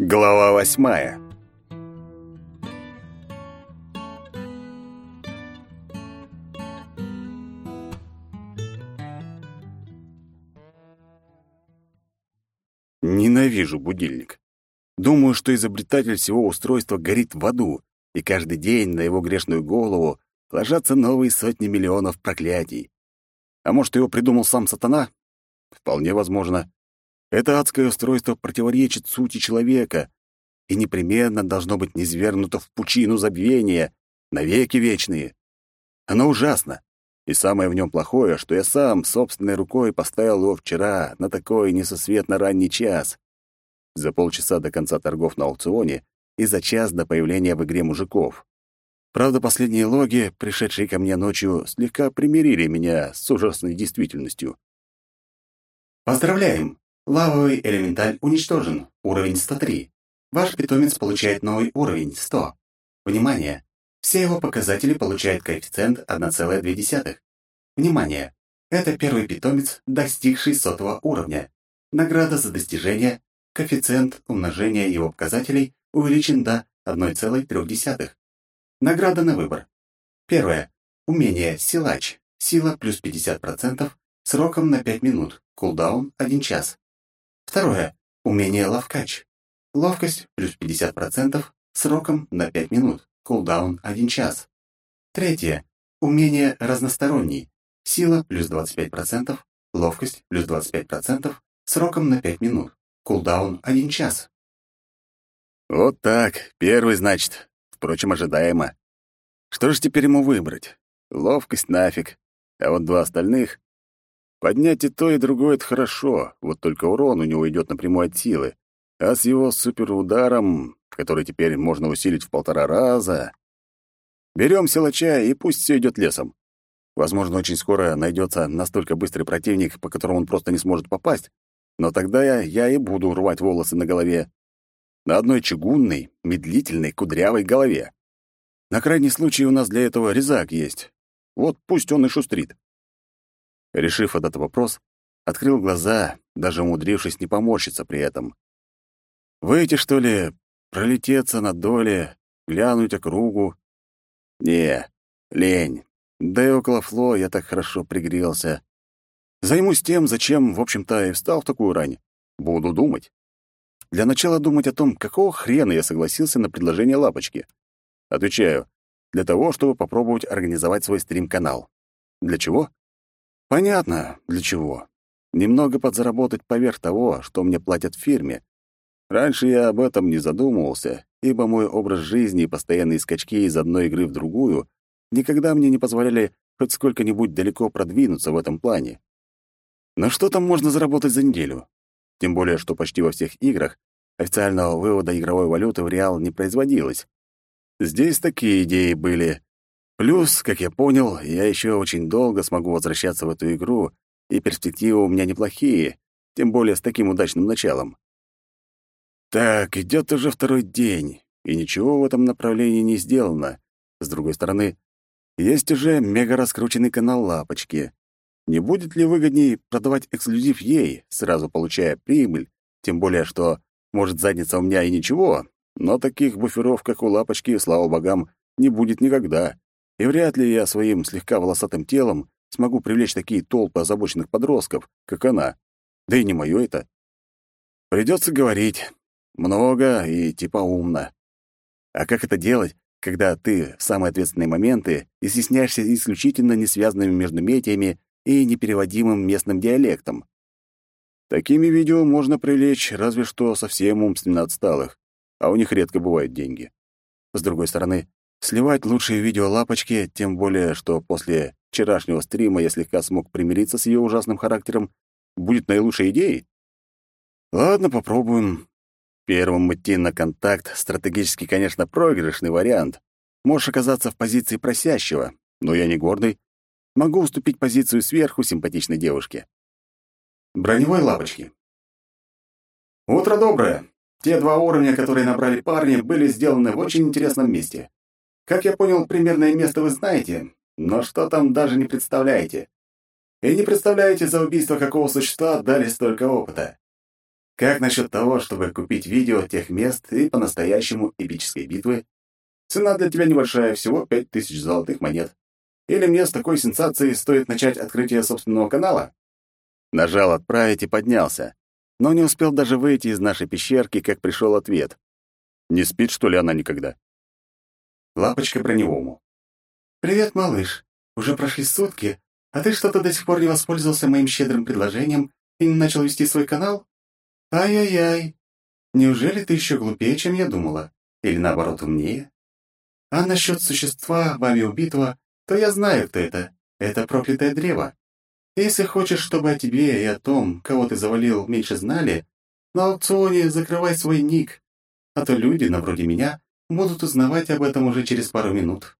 Глава восьмая. Ненавижу будильник. Думаю, что изобретатель всего устройства горит в аду, и каждый день на его грешную голову ложатся новые сотни миллионов проклятий. А может, его придумал сам сатана? Вполне возможно. Это адское устройство противоречит сути человека и непременно должно быть низвергнуто в пучину забвения, навеки вечные. Оно ужасно, и самое в нем плохое, что я сам собственной рукой поставил его вчера на такой несусветно ранний час. За полчаса до конца торгов на аукционе и за час до появления в игре мужиков. Правда, последние логи, пришедшие ко мне ночью, слегка примирили меня с ужасной действительностью. Поздравляем! Лавовый элементаль уничтожен. Уровень 103. Ваш питомец получает новый уровень 100. Внимание! Все его показатели получают коэффициент 1,2. Внимание! Это первый питомец, достигший сотого уровня. Награда за достижение, коэффициент умножения его показателей увеличен до 1,3. Награда на выбор. Первое. Умение «Силач». Сила плюс 50%, сроком на 5 минут, кулдаун 1 час. Второе. Умение ловкач. Ловкость плюс 50%, сроком на 5 минут, кулдаун 1 час. Третье. Умение разносторонний. Сила плюс 25%, ловкость плюс 25%, сроком на 5 минут, кулдаун 1 час. Вот так, первый, значит. Впрочем, ожидаемо. Что же теперь ему выбрать? Ловкость нафиг. А вот два остальных Поднять и то, и другое — это хорошо, вот только урон у него идет напрямую от силы. А с его суперударом, который теперь можно усилить в полтора раза... Берем силача, и пусть все идет лесом. Возможно, очень скоро найдется настолько быстрый противник, по которому он просто не сможет попасть, но тогда я, я и буду рвать волосы на голове. На одной чугунной, медлительной, кудрявой голове. На крайний случай у нас для этого резак есть. Вот пусть он и шустрит. Решив этот вопрос, открыл глаза, даже умудрившись не поморщиться при этом. Выйти, что ли, пролететься на доле, глянуть округу? Не, лень. Да и около Фло я так хорошо пригрелся. Займусь тем, зачем, в общем-то, и встал в такую рань. Буду думать. Для начала думать о том, какого хрена я согласился на предложение Лапочки. Отвечаю, для того, чтобы попробовать организовать свой стрим-канал. Для чего? Понятно, для чего. Немного подзаработать поверх того, что мне платят в фирме. Раньше я об этом не задумывался, ибо мой образ жизни и постоянные скачки из одной игры в другую никогда мне не позволяли хоть сколько-нибудь далеко продвинуться в этом плане. Но что там можно заработать за неделю? Тем более, что почти во всех играх официального вывода игровой валюты в реал не производилось. Здесь такие идеи были, Плюс, как я понял, я еще очень долго смогу возвращаться в эту игру, и перспективы у меня неплохие, тем более с таким удачным началом. Так, идет уже второй день, и ничего в этом направлении не сделано. С другой стороны, есть уже мега раскрученный канал Лапочки. Не будет ли выгоднее продавать эксклюзив ей, сразу получая прибыль, тем более что, может, задница у меня и ничего, но таких буферов, как у Лапочки, слава богам, не будет никогда. И вряд ли я своим слегка волосатым телом смогу привлечь такие толпы озабоченных подростков, как она. Да и не моё это. Придется говорить. Много и типа умно. А как это делать, когда ты в самые ответственные моменты изъясняешься исключительно несвязанными между медиями и непереводимым местным диалектом? Такими видео можно привлечь разве что совсем умственно отсталых, а у них редко бывают деньги. С другой стороны, Сливать лучшие видео лапочки, тем более, что после вчерашнего стрима я слегка смог примириться с ее ужасным характером, будет наилучшей идеей? Ладно, попробуем. Первым идти на контакт стратегически, конечно, проигрышный вариант. Можешь оказаться в позиции просящего, но я не гордый. Могу уступить позицию сверху симпатичной девушке. Броневой лапочки. Утро доброе. Те два уровня, которые набрали парни, были сделаны в очень интересном месте. Как я понял, примерное место вы знаете, но что там даже не представляете. И не представляете, за убийство какого существа дали столько опыта. Как насчет того, чтобы купить видео тех мест и по-настоящему эпической битвы? Цена для тебя небольшая, всего пять тысяч золотых монет. Или мне с такой сенсацией стоит начать открытие собственного канала? Нажал «Отправить» и поднялся. Но не успел даже выйти из нашей пещерки, как пришел ответ. Не спит, что ли, она никогда? Лапочка броневому. «Привет, малыш. Уже прошли сутки, а ты что-то до сих пор не воспользовался моим щедрым предложением и не начал вести свой канал? Ай-яй-яй. Неужели ты еще глупее, чем я думала? Или наоборот, умнее? А насчет существа, вами убитого, то я знаю, кто это. Это проклятое древо. Если хочешь, чтобы о тебе и о том, кого ты завалил, меньше знали, на аукционе закрывай свой ник, а то люди, на вроде меня, будут узнавать об этом уже через пару минут.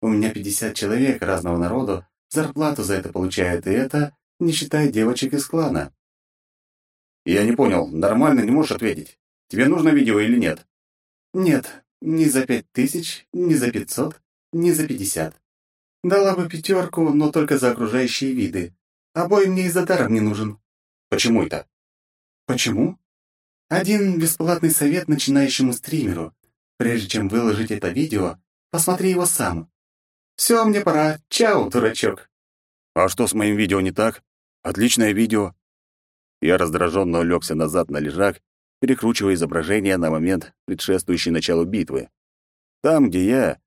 У меня 50 человек разного народа, зарплату за это получают, и это не считая девочек из клана. Я не понял, нормально не можешь ответить. Тебе нужно видео или нет? Нет, ни за пять тысяч, ни за пятьсот, ни за пятьдесят. Дала бы пятерку, но только за окружающие виды. Обои мне и за даром не нужен. Почему это? Почему? Один бесплатный совет начинающему стримеру. Прежде чем выложить это видео, посмотри его сам. Все, мне пора. Чао, дурачок. А что с моим видео не так? Отличное видео. Я раздраженно улегся назад на лежак, перекручивая изображение на момент, предшествующий началу битвы. Там, где я,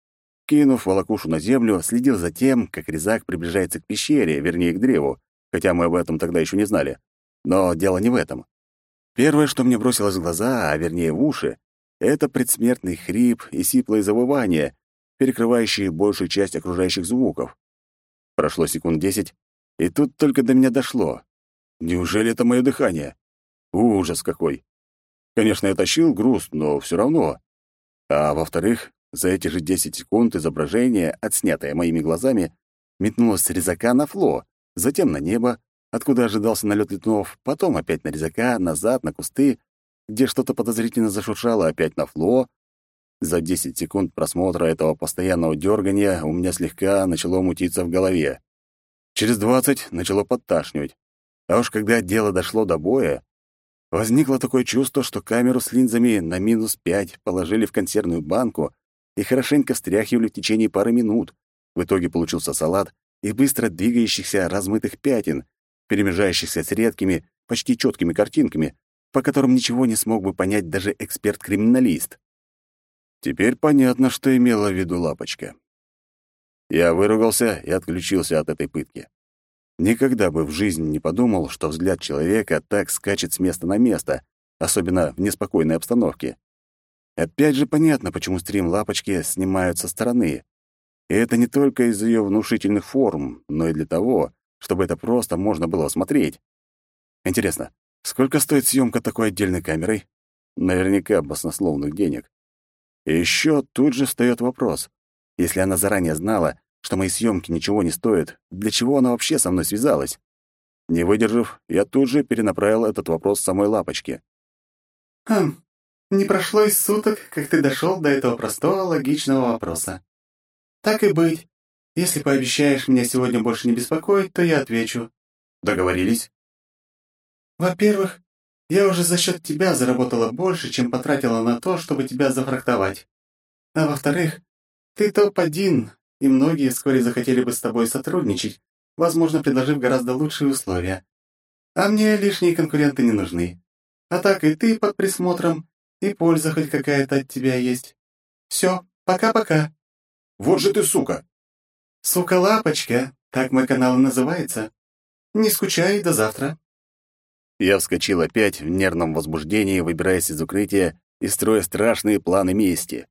кинув волокушу на землю, следил за тем, как резак приближается к пещере, вернее, к древу, хотя мы об этом тогда еще не знали. Но дело не в этом. Первое, что мне бросилось в глаза, а вернее в уши, это предсмертный хрип и сиплое завывание, перекрывающие большую часть окружающих звуков. Прошло секунд десять, и тут только до меня дошло. Неужели это мое дыхание? Ужас какой! Конечно, я тащил груз, но все равно. А во-вторых, за эти же 10 секунд изображение, отснятое моими глазами, метнулось с резака на фло, затем на небо, откуда ожидался налет летунов, потом опять на резака, назад, на кусты, где что-то подозрительно зашуршало, опять на фло. За 10 секунд просмотра этого постоянного дергания у меня слегка начало мутиться в голове. Через 20 начало подташнивать. А уж когда дело дошло до боя, возникло такое чувство, что камеру с линзами на минус пять положили в консервную банку и хорошенько встряхивали в течение пары минут. В итоге получился салат и быстро двигающихся размытых пятен, перемежающихся с редкими, почти четкими картинками, по которым ничего не смог бы понять даже эксперт-криминалист. Теперь понятно, что имела в виду Лапочка. Я выругался и отключился от этой пытки. Никогда бы в жизни не подумал, что взгляд человека так скачет с места на место, особенно в неспокойной обстановке. Опять же понятно, почему стрим Лапочки снимают со стороны. И это не только из-за ее внушительных форм, но и для того, чтобы это просто можно было смотреть. Интересно, сколько стоит съемка такой отдельной камерой? Наверняка баснословных денег. И еще тут же встает вопрос. Если она заранее знала, что мои съемки ничего не стоят, для чего она вообще со мной связалась? Не выдержав, я тут же перенаправил этот вопрос самой Лапочке. «Хм, не прошло и суток, как ты дошел до этого простого логичного вопроса. Так и быть. Если пообещаешь меня сегодня больше не беспокоить, то я отвечу. Договорились? Во-первых, я уже за счет тебя заработала больше, чем потратила на то, чтобы тебя зафрахтовать. А во-вторых, ты топ-1, и многие вскоре захотели бы с тобой сотрудничать, возможно, предложив гораздо лучшие условия. А мне лишние конкуренты не нужны. А так и ты под присмотром, и польза хоть какая-то от тебя есть. Все, пока-пока. Вот же ты сука. Сука-лапочка, так мой канал называется. Не скучай до завтра. Я вскочил опять в нервном возбуждении, выбираясь из укрытия и строя страшные планы мести.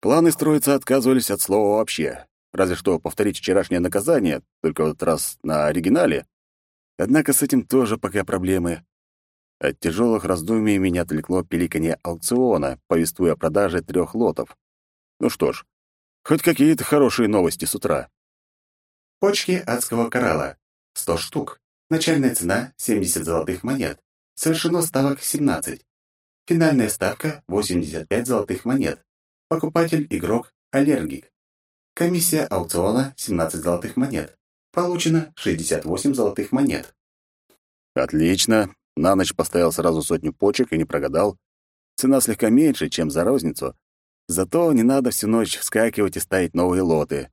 Планы строиться отказывались от слова вообще. Разве что повторить вчерашнее наказание, только в этот раз на оригинале. Однако с этим тоже пока проблемы. От тяжелых раздумий меня отвлекло пиликанье аукциона, повествуя о продаже трех лотов. Ну что ж, хоть какие-то хорошие новости с утра. Почки адского коралла. 100 штук. Начальная цена — 70 золотых монет. Совершено ставок 17. Финальная ставка — 85 золотых монет. Покупатель-игрок аллергик. Комиссия аукциона 17 золотых монет. Получено 68 золотых монет. Отлично. На ночь поставил сразу сотню почек и не прогадал. Цена слегка меньше, чем за розницу. Зато не надо всю ночь вскакивать и ставить новые лоты.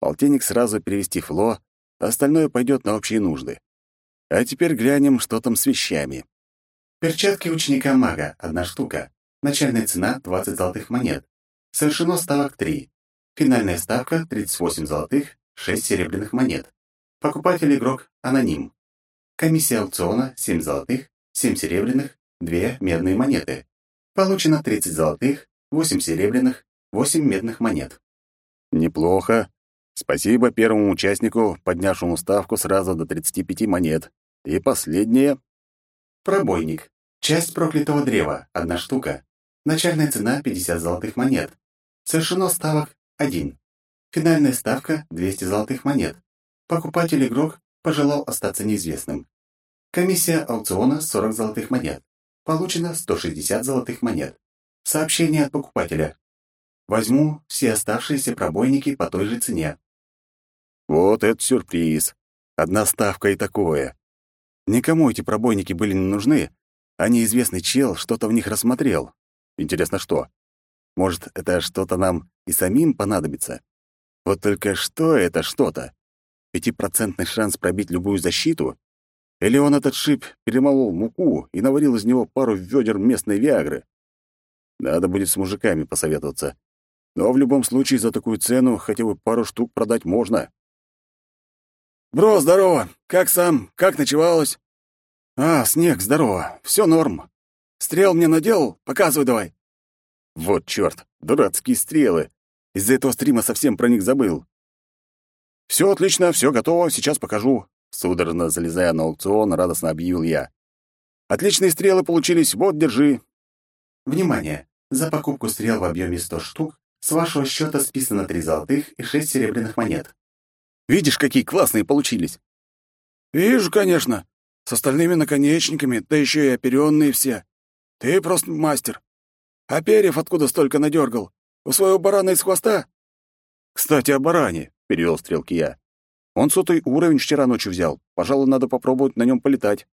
Полтинник сразу перевести в ло, а остальное пойдет на общие нужды. А теперь глянем, что там с вещами. Перчатки ученика-мага — одна штука. Начальная цена — 20 золотых монет. Совершено ставок 3. Финальная ставка — 38 золотых, 6 серебряных монет. Покупатель-игрок — аноним. Комиссия аукциона — 7 золотых, 7 серебряных, 2 медные монеты. Получено 30 золотых, 8 серебряных, 8 медных монет. Неплохо. Спасибо первому участнику, поднявшему ставку сразу до 35 монет. И последнее. Пробойник. Часть проклятого древа, одна штука. Начальная цена 50 золотых монет. Совершено ставок 1. Финальная ставка 200 золотых монет. Покупатель-игрок пожелал остаться неизвестным. Комиссия аукциона 40 золотых монет. Получено 160 золотых монет. Сообщение от покупателя. Возьму все оставшиеся пробойники по той же цене. Вот это сюрприз. Одна ставка и такое. Никому эти пробойники были не нужны, а неизвестный чел что-то в них рассмотрел. Интересно, что? Может, это что-то нам и самим понадобится? Вот только что это что-то? Пятипроцентный шанс пробить любую защиту? Или он этот шип перемолол муку и наварил из него пару ведер местной виагры? Надо будет с мужиками посоветоваться. Но в любом случае за такую цену хотя бы пару штук продать можно. «Бро, здорово! Как сам? Как ночевалось?» «А, Снег, здорово. Все норм. Стрел мне наделал? Показывай давай». Вот чёрт, дурацкие стрелы. Из-за этого стрима совсем про них забыл. Все отлично, все готово, сейчас покажу. Судорожно залезая на аукцион, радостно объявил я. Отличные стрелы получились, вот, держи. Внимание! За покупку стрел в объеме 100 штук с вашего счета списано 3 золотых и 6 серебряных монет. Видишь, какие классные получились? Вижу, конечно. С остальными наконечниками, да еще и оперенные все. Ты просто мастер. А перьев откуда столько надергал? У своего барана из хвоста? Кстати, о баране, — перевел стрелки я. Он сотый уровень вчера ночью взял. Пожалуй, надо попробовать на нем полетать.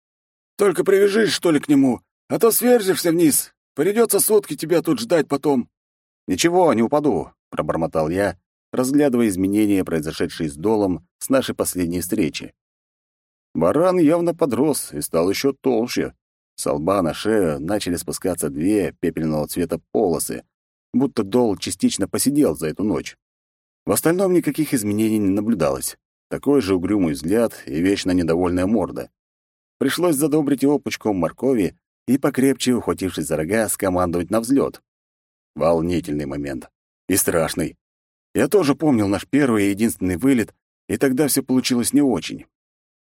Только привяжись, что ли, к нему, а то сверзишься вниз. Придется сутки тебя тут ждать потом. Ничего, не упаду, — пробормотал я, разглядывая изменения, произошедшие с Долом с нашей последней встречи. Баран явно подрос и стал еще толще. С лба на шею начали спускаться две пепельного цвета полосы, будто Дол частично посидел за эту ночь. В остальном никаких изменений не наблюдалось. Такой же угрюмый взгляд и вечно недовольная морда. Пришлось задобрить его пучком моркови и, покрепче ухватившись за рога, скомандовать на взлет. Волнительный момент. И страшный. Я тоже помнил наш первый и единственный вылет, и тогда все получилось не очень.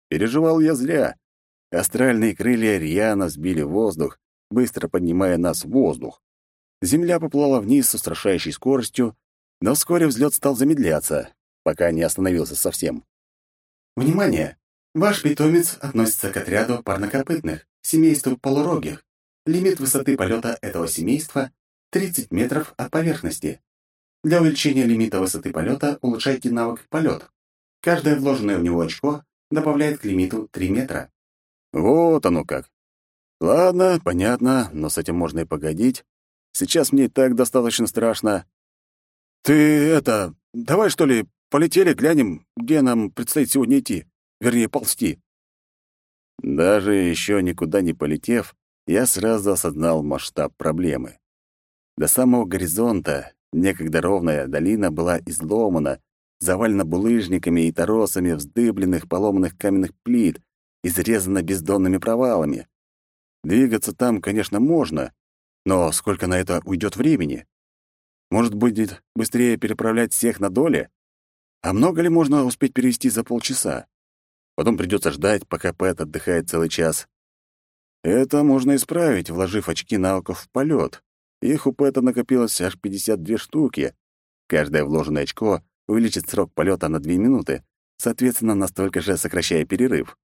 Переживал я зря. Астральные крылья рьяно сбили воздух, быстро поднимая нас в воздух. Земля поплыла вниз с устрашающей скоростью, но вскоре взлет стал замедляться, пока не остановился совсем. Внимание! Ваш питомец относится к отряду парнокопытных, семейству полурогих. Лимит высоты полета этого семейства — 30 метров от поверхности. Для увеличения лимита высоты полета улучшайте навык «Полет». Каждое вложенное в него очко добавляет к лимиту 3 метра. Вот оно как. Ладно, понятно, но с этим можно и погодить. Сейчас мне и так достаточно страшно. Ты это, давай что ли, полетели, глянем, где нам предстоит сегодня идти, вернее, ползти. Даже еще никуда не полетев, я сразу осознал масштаб проблемы. До самого горизонта Некогда ровная долина была изломана, завалена булыжниками и торосами вздыбленных, поломанных каменных плит, изрезана бездонными провалами. Двигаться там, конечно, можно, но сколько на это уйдет времени? Может, будет быстрее переправлять всех на доле? А много ли можно успеть перевести за полчаса? Потом придется ждать, пока Пэт отдыхает целый час. Это можно исправить, вложив очки навыков в полет. Их у Пэта накопилось аж 52 штуки. Каждое вложенное очко увеличит срок полета на 2 минуты, соответственно, настолько же сокращая перерыв.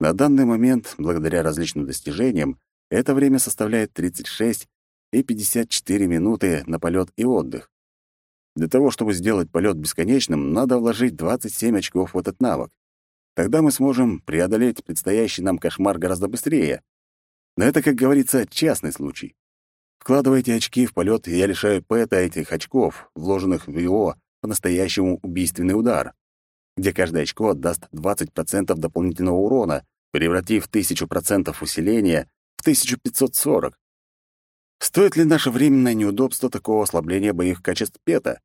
На данный момент, благодаря различным достижениям, это время составляет 36 и 54 минуты на полет и отдых. Для того, чтобы сделать полет бесконечным, надо вложить 27 очков в этот навык. Тогда мы сможем преодолеть предстоящий нам кошмар гораздо быстрее. Но это, как говорится, частный случай. Вкладывая эти очки в полет, я лишаю Пэта этих очков, вложенных в его по-настоящему убийственный удар, где каждое очко даст 20% дополнительного урона, превратив 1000% усиления в 1540. Стоит ли наше временное неудобство такого ослабления боевых качеств Пета?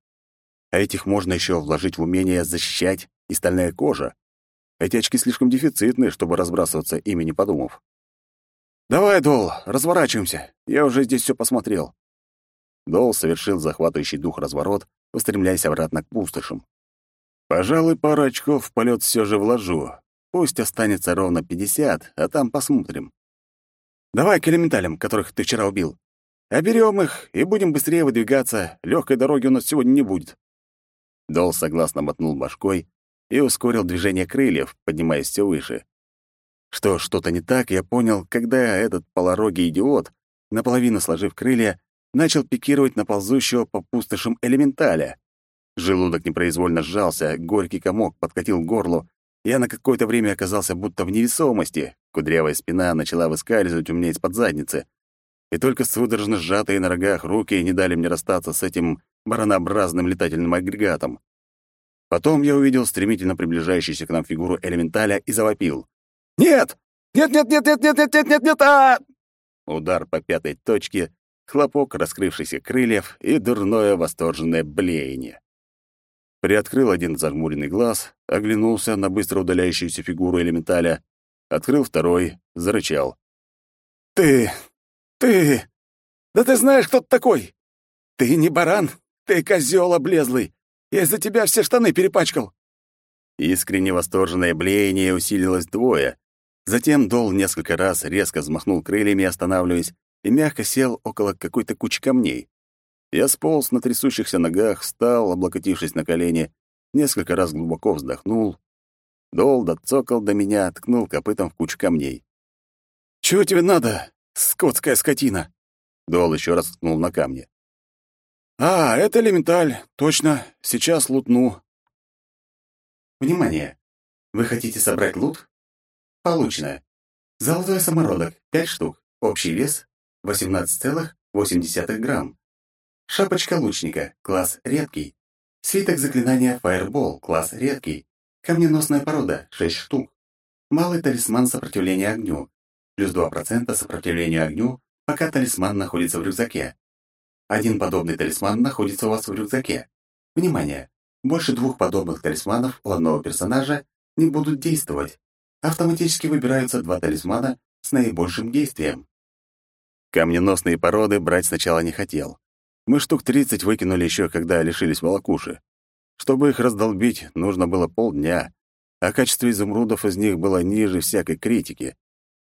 А этих можно еще вложить в умение защищать и стальная кожа. Эти очки слишком дефицитны, чтобы разбрасываться ими, не подумав. «Давай, Дол, разворачиваемся. Я уже здесь все посмотрел». Дол совершил захватывающий дух разворот, устремляясь обратно к пустошам. «Пожалуй, пару очков в полет все же вложу. Пусть останется ровно пятьдесят, а там посмотрим. Давай к элементалям, которых ты вчера убил. Оберем их и будем быстрее выдвигаться. Легкой дороги у нас сегодня не будет». Дол согласно мотнул башкой и ускорил движение крыльев, поднимаясь все выше. Что что-то не так, я понял, когда этот полорогий идиот, наполовину сложив крылья, начал пикировать на ползущего по пустошам элементаля. Желудок непроизвольно сжался, горький комок подкатил к горлу. Я на какое-то время оказался будто в невесомости. Кудрявая спина начала выскальзывать у меня из-под задницы. И только судорожно сжатые на рогах руки не дали мне расстаться с этим баронообразным летательным агрегатом. Потом я увидел стремительно приближающуюся к нам фигуру элементаля и завопил. Нет! Нет, нет, нет, нет, нет, нет, нет, нет, нет, а! Удар по пятой точке, хлопок раскрывшихся крыльев и дурное восторженное блеяние. Приоткрыл один зажмуренный глаз, оглянулся на быстро удаляющуюся фигуру элементаля, открыл второй, зарычал. «Ты... ты... Да ты знаешь, кто ты такой? Ты не баран, ты козел облезлый. Я из-за тебя все штаны перепачкал». Искренне восторженное блеяние усилилось двое, Затем Дол несколько раз резко взмахнул крыльями, останавливаясь, и мягко сел около какой-то кучи камней. Я сполз на трясущихся ногах, встал, облокотившись на колени, несколько раз глубоко вздохнул. Дол доцокал до меня, ткнул копытом в кучу камней. «Чего тебе надо, скотская скотина?» Дол еще раз ткнул на камни. «А, это элементаль, точно. Сейчас лутну». «Внимание! Вы хотите собрать лут? Получено. Золотой самородок — 5 штук. Общий вес — 18,8 грамм. Шапочка лучника, класс редкий. Свиток заклинания Fireball, класс редкий. Камненосная порода, 6 штук. Малый талисман сопротивления огню. Плюс 2% сопротивлению огню, пока талисман находится в рюкзаке. Один подобный талисман находится у вас в рюкзаке. Внимание! Больше двух подобных талисманов у одного персонажа не будут действовать автоматически выбираются два талисмана с наибольшим действием. Камненосные породы брать сначала не хотел. Мы штук 30 выкинули еще, когда лишились волокуши. Чтобы их раздолбить, нужно было полдня, а качество изумрудов из них было ниже всякой критики.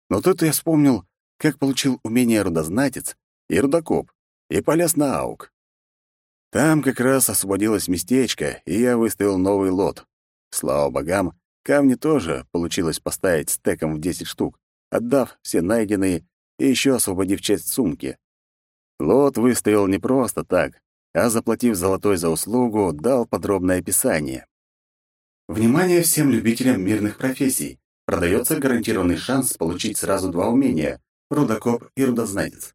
Но тут я вспомнил, как получил умение рудознатец и рудокоп, и полез на аук. Там как раз освободилось местечко, и я выставил новый лот. Слава богам, Камни тоже получилось поставить стеком в 10 штук, отдав все найденные и еще освободив часть сумки. Лот выставил не просто так, а, заплатив золотой за услугу, дал подробное описание. Внимание всем любителям мирных профессий! Продается гарантированный шанс получить сразу два умения — рудокоп и рудознатец.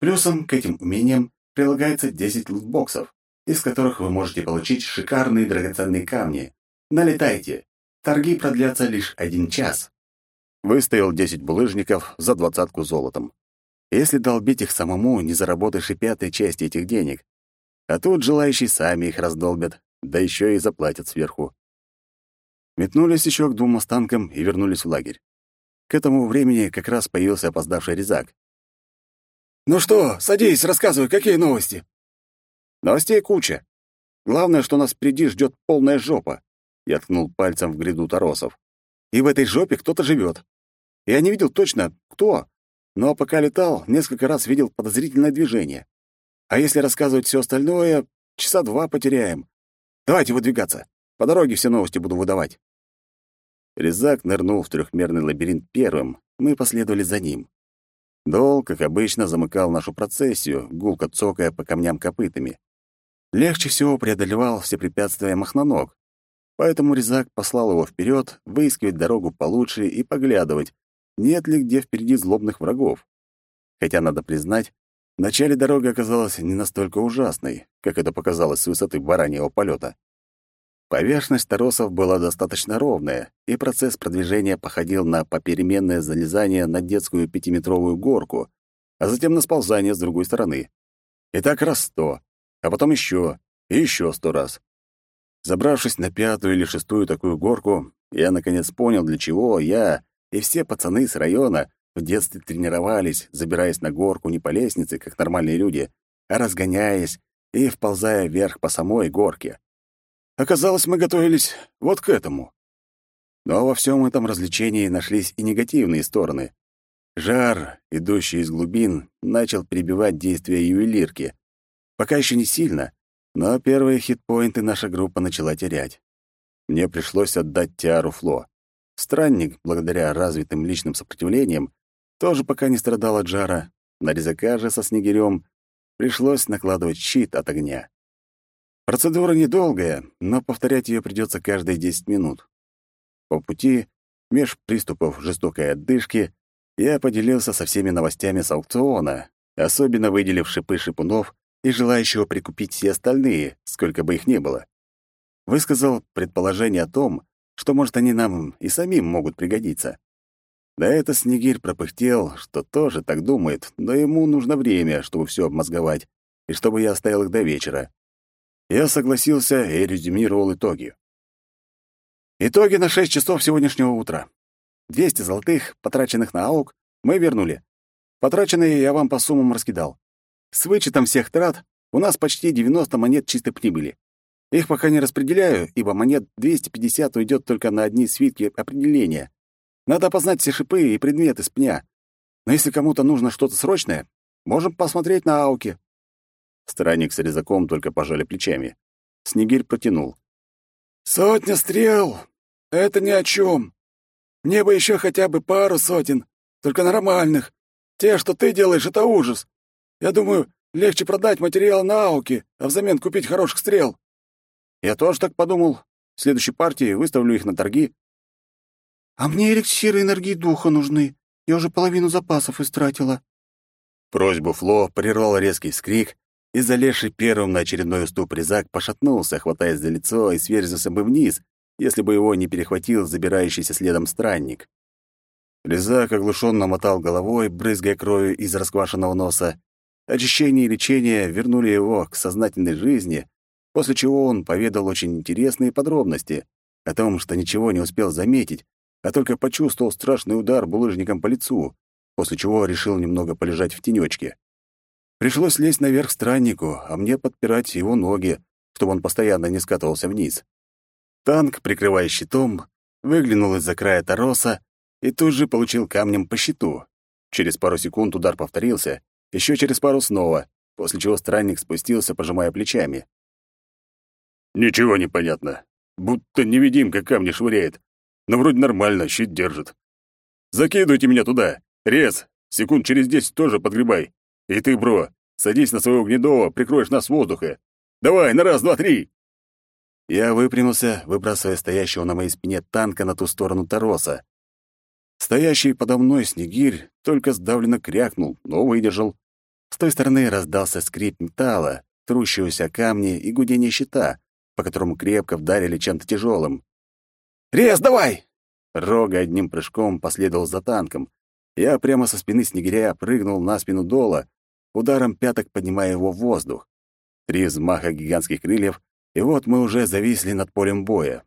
Плюсом к этим умениям прилагается 10 лутбоксов, из которых вы можете получить шикарные драгоценные камни. Налетайте! Торги продлятся лишь один час. Выставил десять булыжников за двадцатку золотом. Если долбить их самому, не заработаешь и пятой части этих денег. А тут желающие сами их раздолбят, да еще и заплатят сверху. Метнулись еще к двум останкам и вернулись в лагерь. К этому времени как раз появился опоздавший резак. «Ну что, садись, рассказывай, какие новости?» «Новостей куча. Главное, что нас впереди ждет полная жопа. Я ткнул пальцем в гряду торосов. И в этой жопе кто-то живет. Я не видел точно, кто, но пока летал, несколько раз видел подозрительное движение. А если рассказывать все остальное, часа два потеряем. Давайте выдвигаться. По дороге все новости буду выдавать. Резак нырнул в трехмерный лабиринт первым. Мы последовали за ним. Дол, как обычно, замыкал нашу процессию, гулко цокая по камням копытами. Легче всего преодолевал все препятствия махноног, Поэтому резак послал его вперед, выискивать дорогу получше и поглядывать, нет ли где впереди злобных врагов. Хотя, надо признать, в начале дорога оказалась не настолько ужасной, как это показалось с высоты бараньего полета. Поверхность торосов была достаточно ровная, и процесс продвижения походил на попеременное залезание на детскую пятиметровую горку, а затем на сползание с другой стороны. И так раз сто, а потом еще и еще сто раз. Забравшись на пятую или шестую такую горку, я наконец понял, для чего я и все пацаны с района в детстве тренировались, забираясь на горку не по лестнице, как нормальные люди, а разгоняясь и вползая вверх по самой горке. Оказалось, мы готовились вот к этому. Но во всем этом развлечении нашлись и негативные стороны. Жар, идущий из глубин, начал перебивать действия ювелирки. Пока еще не сильно, но первые хитпоинты наша группа начала терять. Мне пришлось отдать Тиару Фло. Странник, благодаря развитым личным сопротивлениям, тоже пока не страдал от жара. На резака же со снегирем пришлось накладывать щит от огня. Процедура недолгая, но повторять ее придется каждые 10 минут. По пути, меж приступов жестокой отдышки, я поделился со всеми новостями с аукциона, особенно выделив шипы шипунов и желающего прикупить все остальные, сколько бы их ни было. Высказал предположение о том, что, может, они нам и самим могут пригодиться. Да это Снегирь пропыхтел, что тоже так думает, но ему нужно время, чтобы все обмозговать, и чтобы я оставил их до вечера. Я согласился и резюмировал итоги. Итоги на 6 часов сегодняшнего утра. 200 золотых, потраченных на АУК, мы вернули. Потраченные я вам по суммам раскидал. С вычетом всех трат у нас почти 90 монет чистой прибыли. Их пока не распределяю, ибо монет 250 уйдет только на одни свитки определения. Надо опознать все шипы и предметы с пня. Но если кому-то нужно что-то срочное, можем посмотреть на ауки. Странник с резаком только пожали плечами. Снегирь протянул. «Сотня стрел! Это ни о чем. Мне бы еще хотя бы пару сотен, только нормальных. Те, что ты делаешь, это ужас. Я думаю, легче продать материал на ауки, а взамен купить хороших стрел. Я тоже так подумал. В следующей партии выставлю их на торги. А мне эликсиры энергии духа нужны. Я уже половину запасов истратила. Просьбу Фло прервал резкий скрик, и залезший первым на очередной уступ резак пошатнулся, хватаясь за лицо и сверзился бы вниз, если бы его не перехватил забирающийся следом странник. Резак оглушенно мотал головой, брызгая кровью из расквашенного носа. Очищение и лечение вернули его к сознательной жизни, после чего он поведал очень интересные подробности о том, что ничего не успел заметить, а только почувствовал страшный удар булыжником по лицу, после чего решил немного полежать в тенечке. Пришлось лезть наверх страннику, а мне подпирать его ноги, чтобы он постоянно не скатывался вниз. Танк, прикрывая щитом, выглянул из-за края тороса и тут же получил камнем по щиту. Через пару секунд удар повторился, еще через пару снова, после чего странник спустился, пожимая плечами. «Ничего не понятно. Будто невидимка камни швыряет. Но вроде нормально, щит держит. Закидывайте меня туда. Рез, секунд через десять тоже подгребай. И ты, бро, садись на своего гнедого, прикроешь нас с воздуха. Давай, на раз, два, три!» Я выпрямился, выбрасывая стоящего на моей спине танка на ту сторону Тароса. Стоящий подо мной снегирь только сдавленно крякнул, но выдержал. С той стороны раздался скрип металла, трущегося камни и гудение щита, по которому крепко вдарили чем-то тяжелым. «Рез, давай!» Рога одним прыжком последовал за танком. Я прямо со спины снегиря прыгнул на спину Дола, ударом пяток поднимая его в воздух. Три взмаха гигантских крыльев, и вот мы уже зависли над полем боя.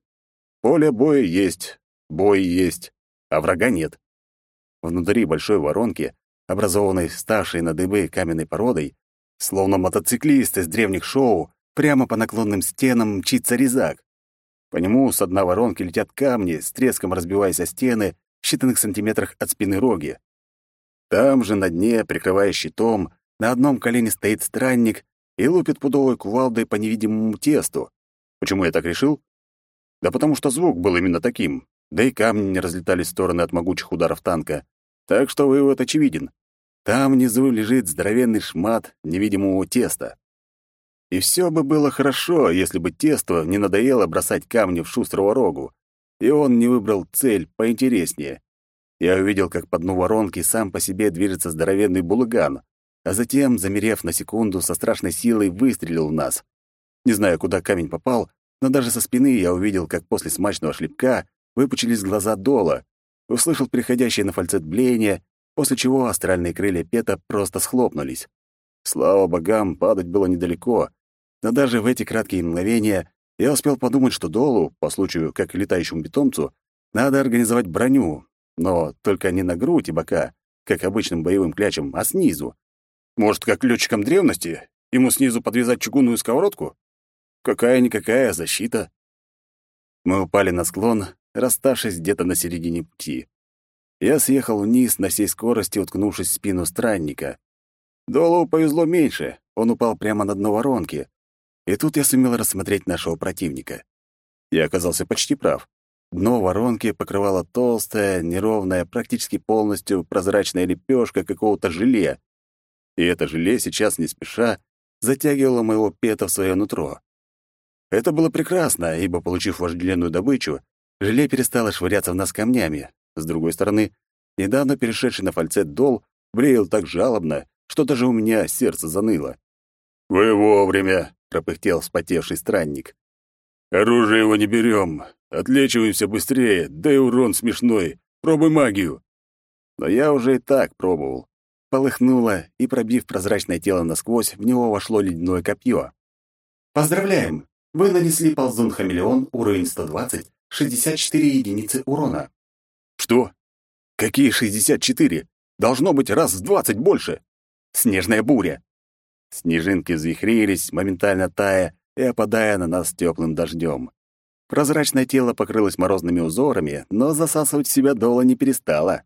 Поле боя есть, бой есть, а врага нет. Внутри большой воронки, образованной ставшей на дыбы каменной породой, словно мотоциклист из древних шоу, прямо по наклонным стенам мчится резак. По нему с дна воронки летят камни, с треском разбиваясь о стены в считанных сантиметрах от спины роги. Там же на дне, прикрывая щитом, на одном колене стоит странник и лупит пудовой кувалдой по невидимому тесту. Почему я так решил? Да потому что звук был именно таким, да и камни не разлетались в стороны от могучих ударов танка. Так что вывод очевиден. Там внизу лежит здоровенный шмат невидимого теста. И все бы было хорошо, если бы тесту не надоело бросать камни в шустрого рогу, и он не выбрал цель поинтереснее. Я увидел, как по дну воронки сам по себе движется здоровенный булыган, а затем, замерев на секунду, со страшной силой выстрелил в нас. Не знаю, куда камень попал, но даже со спины я увидел, как после смачного шлепка выпучились глаза Дола, услышал приходящее на фальцет блеяние, после чего астральные крылья Пета просто схлопнулись. Слава богам, падать было недалеко, но даже в эти краткие мгновения я успел подумать, что Долу, по случаю как летающему питомцу, надо организовать броню, но только не на грудь и бока, как обычным боевым клячем, а снизу. Может, как летчикам древности? Ему снизу подвязать чугунную сковородку? Какая-никакая защита. Мы упали на склон, расставшись где-то на середине пути. Я съехал вниз на всей скорости, уткнувшись в спину странника. Долу повезло меньше, он упал прямо на дно воронки. И тут я сумел рассмотреть нашего противника. Я оказался почти прав. Дно воронки покрывала толстая, неровная, практически полностью прозрачная лепешка какого-то желе. И это желе сейчас не спеша затягивало моего пета в свое нутро. Это было прекрасно, ибо, получив вожделенную добычу, желе перестало швыряться в нас камнями. С другой стороны, недавно перешедший на фальцет дол блеял так жалобно, что даже у меня сердце заныло. «Вы вовремя!» — пропыхтел вспотевший странник. «Оружие его не берем. Отлечиваемся быстрее, да и урон смешной. Пробуй магию!» Но я уже и так пробовал. Полыхнуло, и, пробив прозрачное тело насквозь, в него вошло ледяное копье. «Поздравляем! Вы нанесли ползун-хамелеон, уровень 120, 64 единицы урона. Что? Какие 64? Должно быть раз в 20 больше. Снежная буря. Снежинки взвихрились, моментально тая и опадая на нас теплым дождем. Прозрачное тело покрылось морозными узорами, но засасывать себя дола не перестало.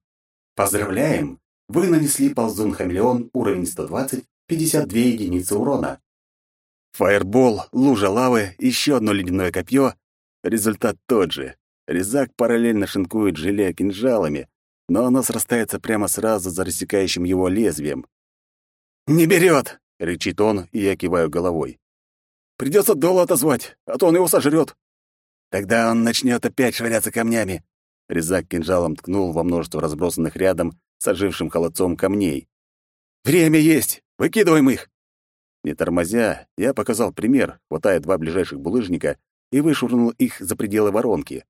Поздравляем! Вы нанесли ползун-хамелеон, уровень 120, 52 единицы урона. Фаербол, лужа лавы, еще одно ледяное копье. Результат тот же. Резак параллельно шинкует желе кинжалами, но оно срастается прямо сразу за рассекающим его лезвием. «Не берет!» — рычит он, и я киваю головой. «Придется Дола отозвать, а то он его сожрет». «Тогда он начнет опять швыряться камнями». Резак кинжалом ткнул во множество разбросанных рядом с ожившим холодцом камней. «Время есть! Выкидываем их!» Не тормозя, я показал пример, хватая два ближайших булыжника и вышвырнул их за пределы воронки.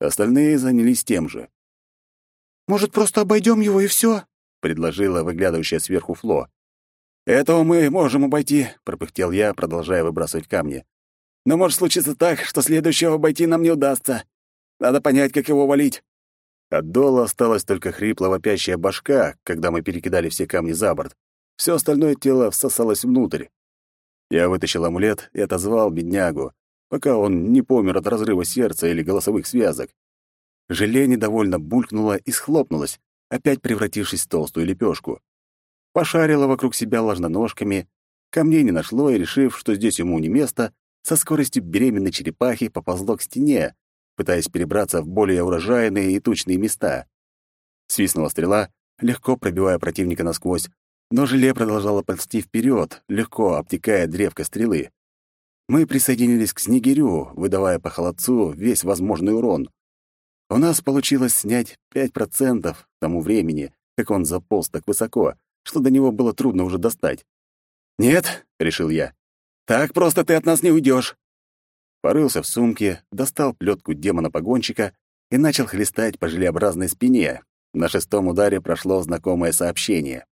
Остальные занялись тем же. «Может, просто обойдем его и все? предложила выглядывающая сверху Фло. «Этого мы можем обойти», — пропыхтел я, продолжая выбрасывать камни. «Но может случиться так, что следующего обойти нам не удастся. Надо понять, как его валить». От дола осталась только хрипло вопящая башка, когда мы перекидали все камни за борт. Все остальное тело всосалось внутрь. Я вытащил амулет и отозвал беднягу, пока он не помер от разрыва сердца или голосовых связок. Желе недовольно булькнуло и схлопнулось, опять превратившись в толстую лепешку. Пошарила вокруг себя ложноножками, камней не нашло и, решив, что здесь ему не место, со скоростью беременной черепахи поползло к стене, пытаясь перебраться в более урожайные и тучные места. Свистнула стрела, легко пробивая противника насквозь, но желе продолжало ползти вперед, легко обтекая древко стрелы. Мы присоединились к снегирю, выдавая по холодцу весь возможный урон. У нас получилось снять 5% к тому времени, как он заполз так высоко, что до него было трудно уже достать. «Нет», — решил я, — «так просто ты от нас не уйдешь. Порылся в сумке, достал плетку демона-погонщика и начал хлестать по желеобразной спине. На шестом ударе прошло знакомое сообщение.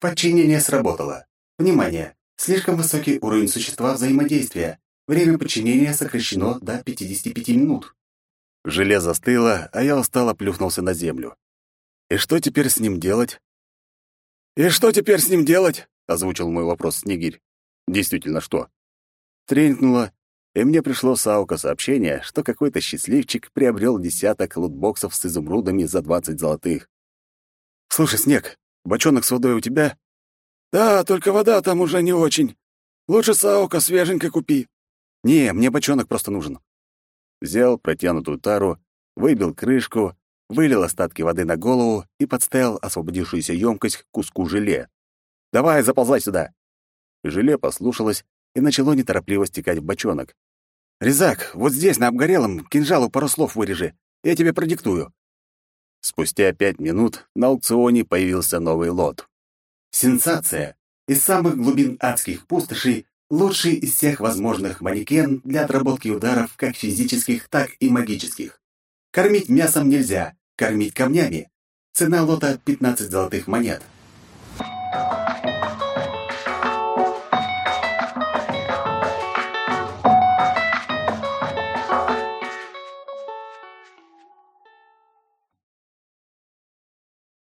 Подчинение сработало. Внимание! Слишком высокий уровень существа взаимодействия. Время подчинения сокращено до 55 минут. Железо стыло, а я устало плюхнулся на землю. И что теперь с ним делать? «И что теперь с ним делать?» — озвучил мой вопрос Снегирь. «Действительно, что?» Тренькнуло, и мне пришло с Аука сообщение, что какой-то счастливчик приобрел десяток лутбоксов с изумрудами за 20 золотых. «Слушай, Снег, Бочонок с водой у тебя?» «Да, только вода там уже не очень. Лучше саука свеженько купи». «Не, мне бочонок просто нужен». Взял протянутую тару, выбил крышку, вылил остатки воды на голову и подставил освободившуюся емкость к куску желе. «Давай, заползай сюда!» Желе послушалось и начало неторопливо стекать в бочонок. «Резак, вот здесь, на обгорелом, кинжалу пару слов вырежи. Я тебе продиктую». Спустя пять минут на аукционе появился новый лот. Сенсация! Из самых глубин адских пустошей лучший из всех возможных манекен для отработки ударов как физических, так и магических. Кормить мясом нельзя, кормить камнями. Цена лота — 15 золотых монет. Thank you.